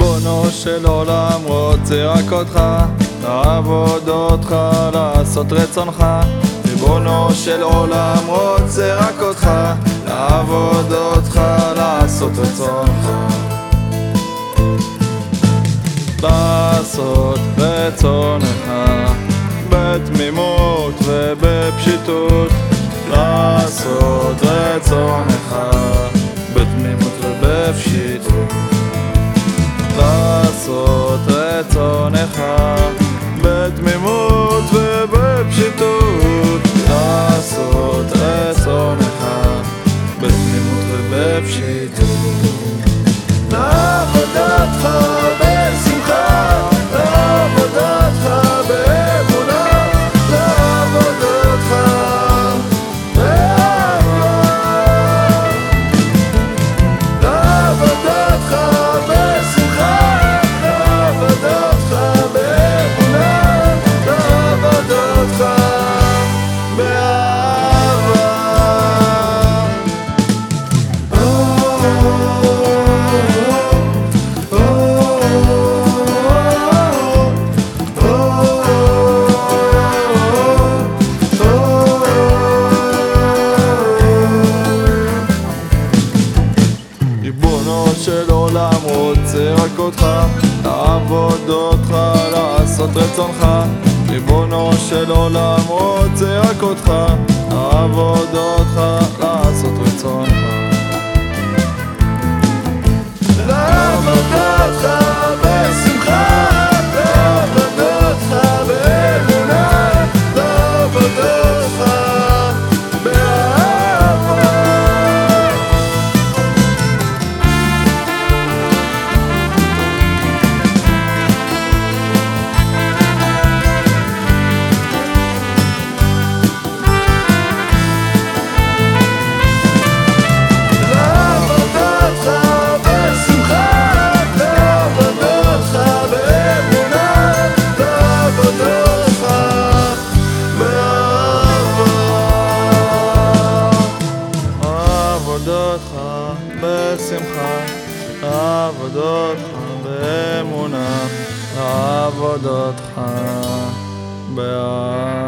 ריבונו של עולם רוצה רק אותך, לעבוד אותך, לעשות רצונך. ריבונו של עולם רוצה רק אותך, לעבוד אותך, לעשות רצונך. לעשות רצונך בתמימות ובפשיטות לעשות רצונך בתמימות ובפשיטות לעשות רצונך בתמימות ובפשיטות. לעשות רצונך בתמימות ובפשיטות רוצה רק אותך, לעבוד אותך, לעשות רצונך. ריבונו של עולם רוצה רק אותך, לעבוד אותך, לעשות רצונך. עבודתך בשמחה, עבודתך באמונה, עבודתך באהבה.